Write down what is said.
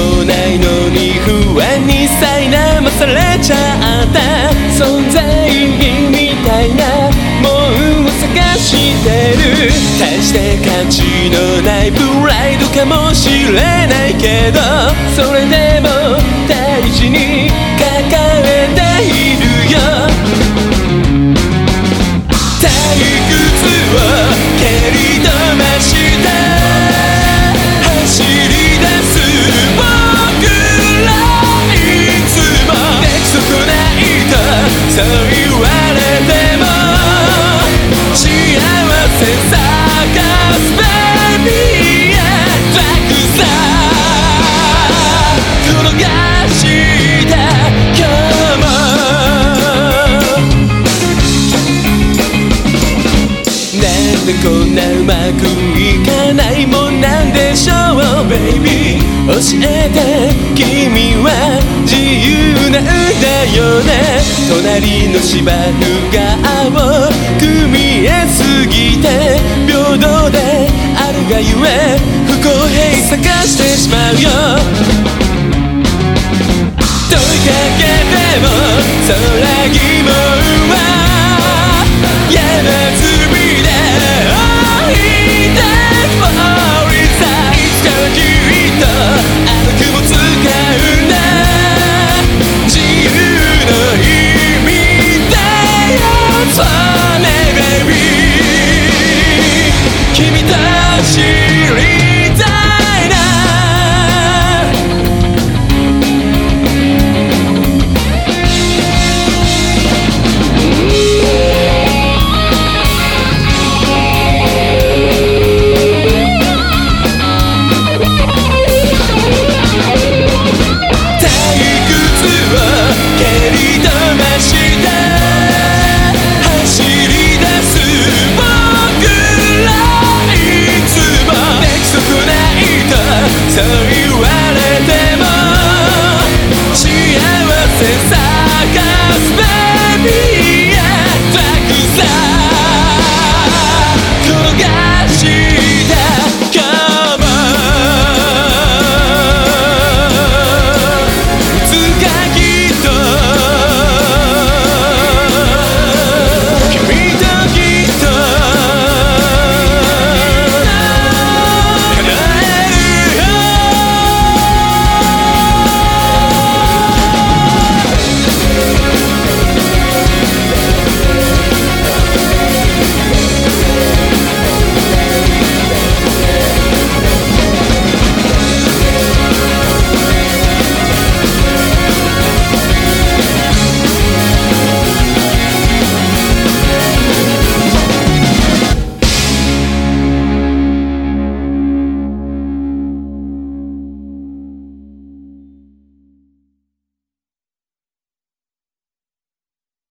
もないのに不安に苛まされちゃった。存在意義みたいなもんを探してる。大して価値のないプライドかもしれないけど。それででこんなうまくいかないもんなんでしょう Baby 教えて君は自由なんだよね。隣の芝生がを組みえすぎて平等であるがゆえ不公平探してしまうよ。と言われて